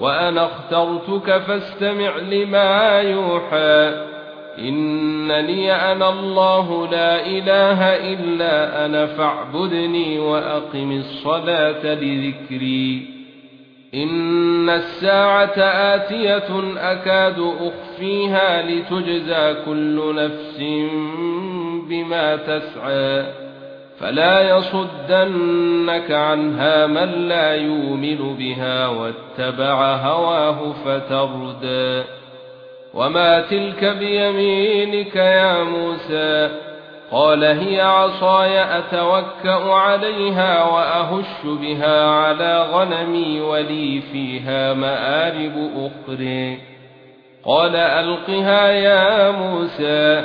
وأنا اخترتك فاستمع لما يوحى. إنني أنا الله لا إله إلا أنا فاعبدني وأقم الصلاة لذكري. إن الساعة آتية أكاد أخفيها لتجزى كل نفس بما تسعى. فلا يصدنك عنها من لا يؤمن بها واتبع هواه فتردى وما تلك بيمينك يا موسى؟ قال هي عصاي أتوكأ عليها وأهش بها على غنمي ولي فيها مآرب أخرى قال ألقها يا موسى.